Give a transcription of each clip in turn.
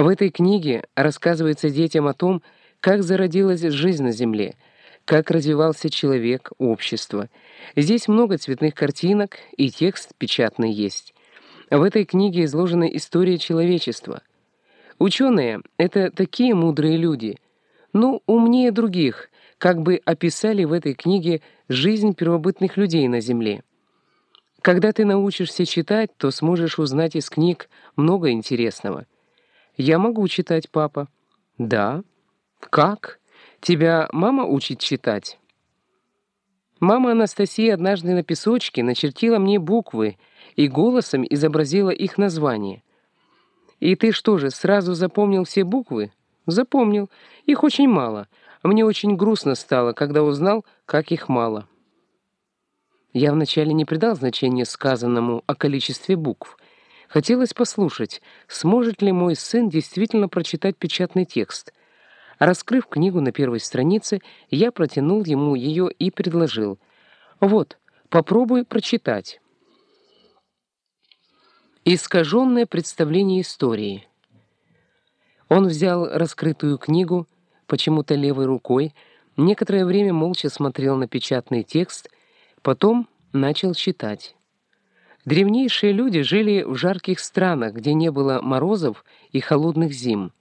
В этой книге рассказывается детям о том, как зародилась жизнь на Земле, как развивался человек, общество. Здесь много цветных картинок, и текст печатный есть. В этой книге изложена история человечества. Ученые — это такие мудрые люди, ну, умнее других, как бы описали в этой книге жизнь первобытных людей на Земле. Когда ты научишься читать, то сможешь узнать из книг много интересного. «Я могу читать, папа». «Да». «Как? Тебя мама учит читать?» Мама Анастасия однажды на песочке начертила мне буквы и голосом изобразила их название. «И ты что же, сразу запомнил все буквы?» «Запомнил. Их очень мало. Мне очень грустно стало, когда узнал, как их мало». Я вначале не придал значения сказанному о количестве букв. Хотелось послушать, сможет ли мой сын действительно прочитать печатный текст. Раскрыв книгу на первой странице, я протянул ему ее и предложил. «Вот, попробуй прочитать». Искаженное представление истории. Он взял раскрытую книгу, почему-то левой рукой, некоторое время молча смотрел на печатный текст, потом начал читать. Древнейшие люди жили в жарких странах, где не было морозов и холодных зим.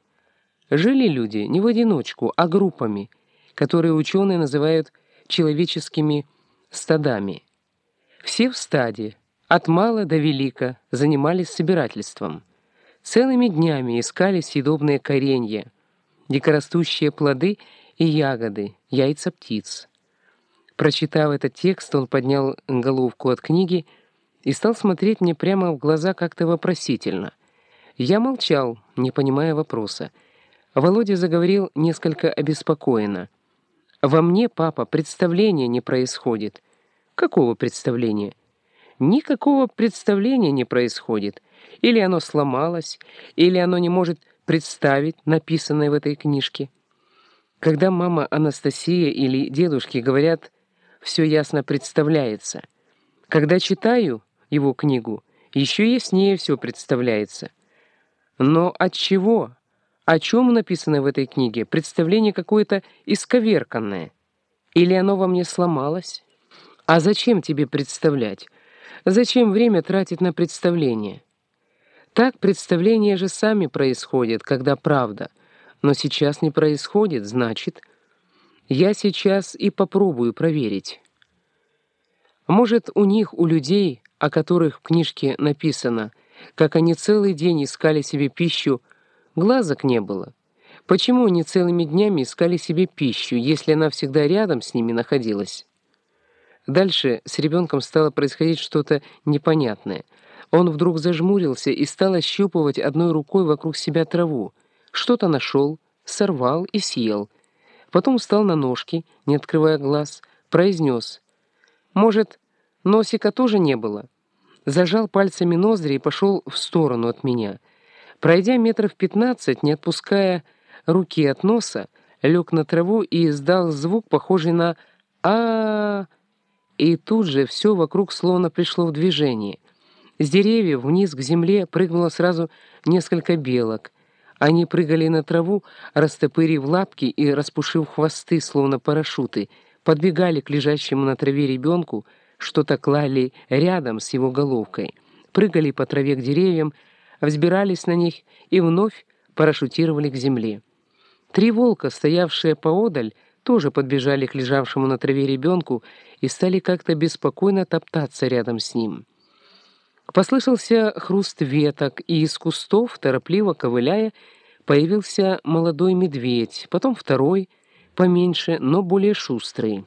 Жили люди не в одиночку, а группами, которые ученые называют человеческими стадами. Все в стаде, от мала до велика, занимались собирательством. Целыми днями искали съедобные коренья, дикорастущие плоды и ягоды, яйца птиц. Прочитав этот текст, он поднял головку от книги и стал смотреть мне прямо в глаза как-то вопросительно. Я молчал, не понимая вопроса. Володя заговорил несколько обеспокоенно. «Во мне, папа, представления не происходит». «Какого представления?» «Никакого представления не происходит. Или оно сломалось, или оно не может представить написанное в этой книжке». Когда мама Анастасия или дедушки говорят «все ясно представляется», когда читаю его книгу, еще яснее все представляется. Но от чего? О чем написано в этой книге? Представление какое-то исковерканное. Или оно во мне сломалось? А зачем тебе представлять? Зачем время тратить на представление? Так представления же сами происходят, когда правда. Но сейчас не происходит, значит... Я сейчас и попробую проверить. Может, у них, у людей, о которых в книжке написано, как они целый день искали себе пищу, глазок не было. Почему они целыми днями искали себе пищу, если она всегда рядом с ними находилась? Дальше с ребенком стало происходить что-то непонятное. Он вдруг зажмурился и стал ощупывать одной рукой вокруг себя траву. Что-то нашел, сорвал и съел. Потом встал на ножки, не открывая глаз, произнес. «Может, Носика тоже не было. Зажал пальцами ноздри и пошел в сторону от меня. Пройдя метров пятнадцать, не отпуская руки от носа, лег на траву и издал звук, похожий на а, И тут же все вокруг словно пришло в движение. С деревьев вниз к земле прыгнуло сразу несколько белок. Они прыгали на траву, растопырив лапки и распушив хвосты, словно парашюты, подбегали к лежащему на траве ребенку, что-то клали рядом с его головкой, прыгали по траве к деревьям, взбирались на них и вновь парашютировали к земле. Три волка, стоявшие поодаль, тоже подбежали к лежавшему на траве ребенку и стали как-то беспокойно топтаться рядом с ним. Послышался хруст веток, и из кустов, торопливо ковыляя, появился молодой медведь, потом второй, поменьше, но более шустрый.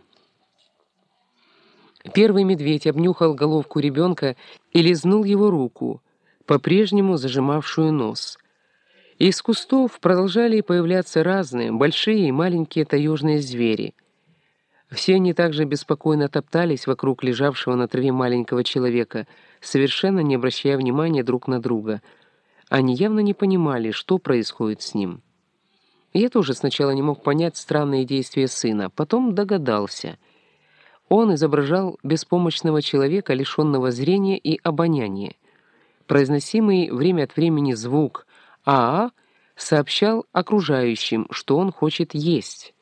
Первый медведь обнюхал головку ребенка и лизнул его руку, по-прежнему зажимавшую нос. Из кустов продолжали появляться разные, большие и маленькие таежные звери. Все они также беспокойно топтались вокруг лежавшего на траве маленького человека, совершенно не обращая внимания друг на друга. Они явно не понимали, что происходит с ним. Я тоже сначала не мог понять странные действия сына, потом догадался — он изображал беспомощного человека, лишенного зрения и обоняния. Произносимый время от времени звук «аа» сообщал окружающим, что он хочет есть.